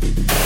Zin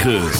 106.9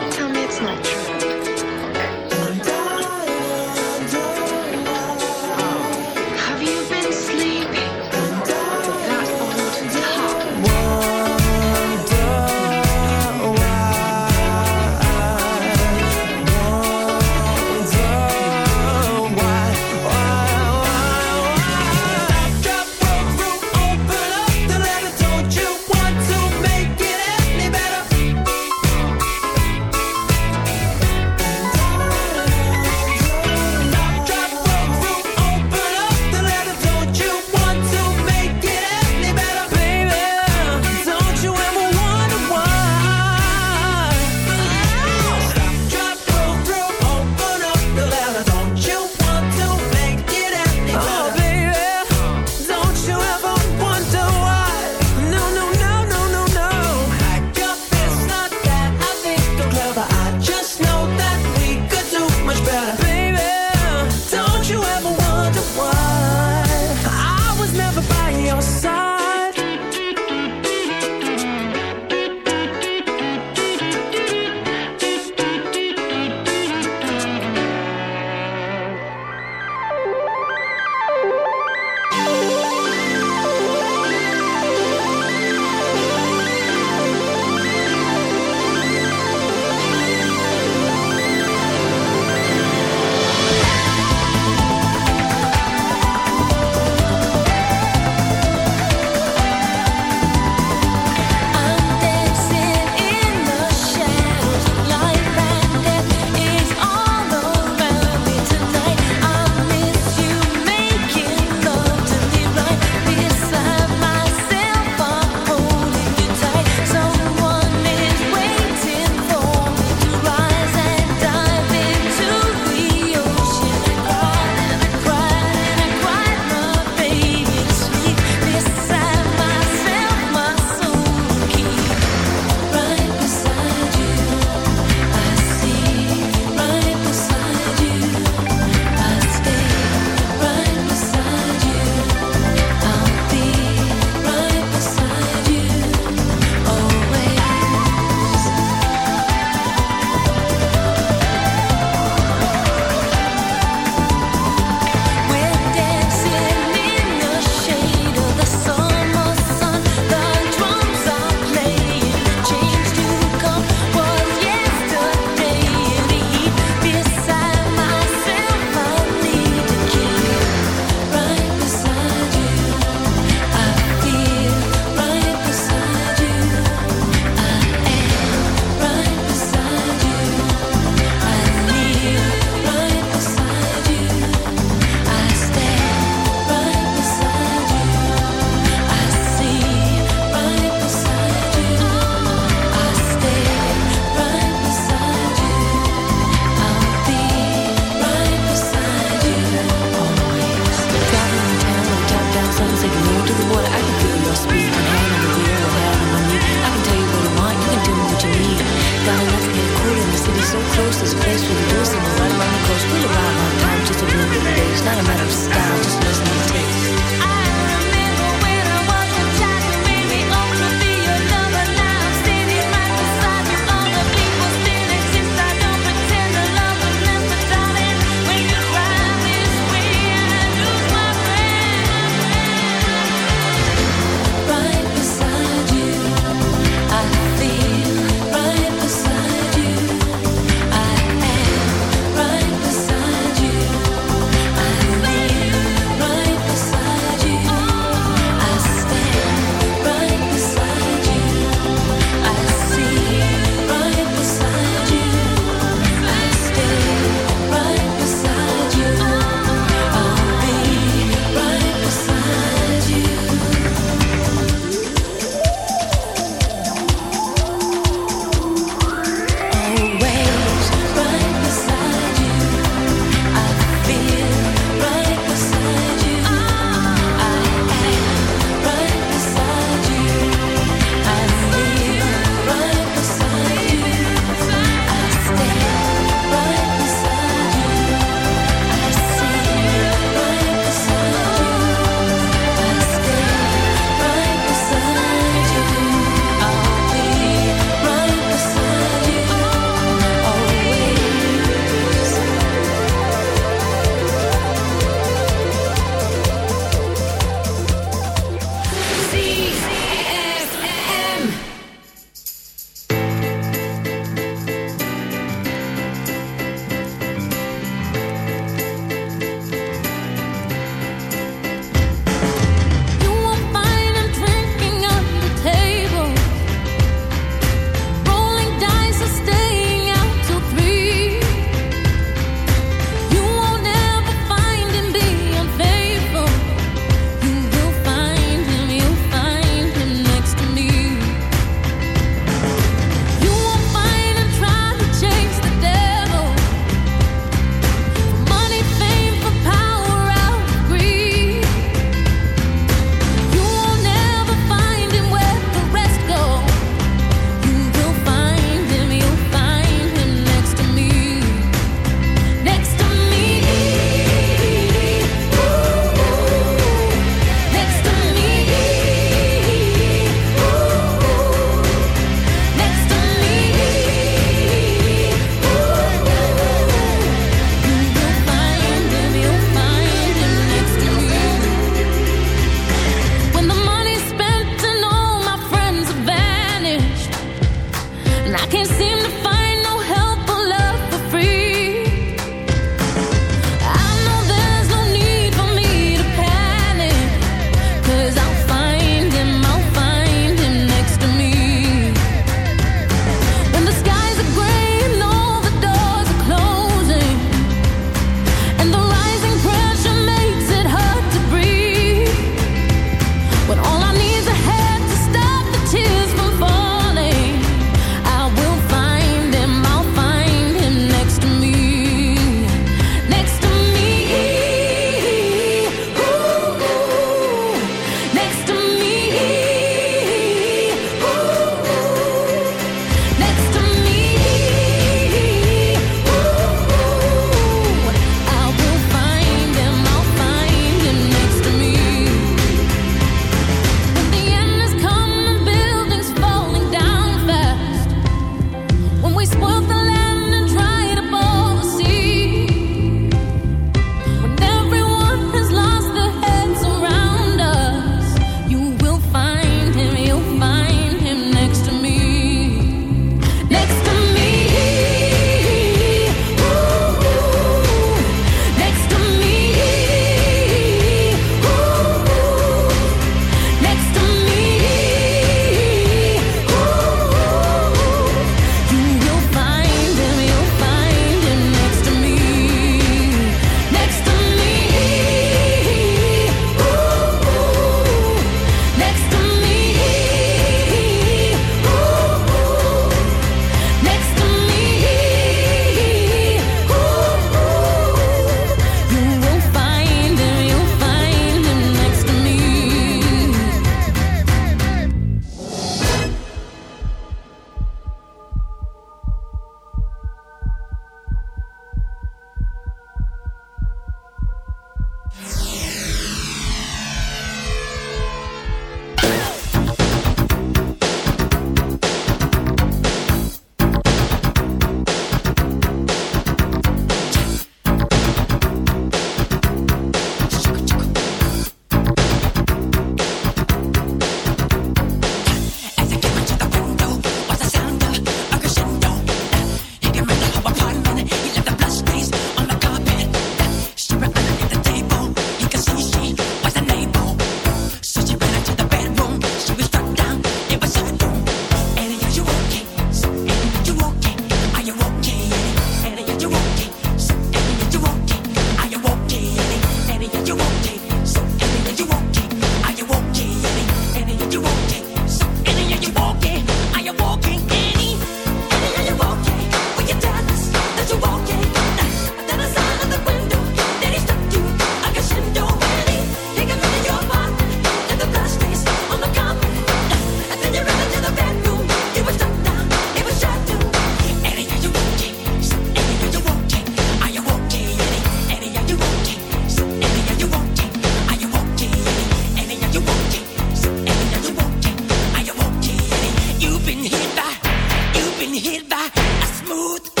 smooth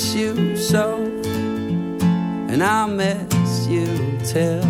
miss you so. And I'll miss you till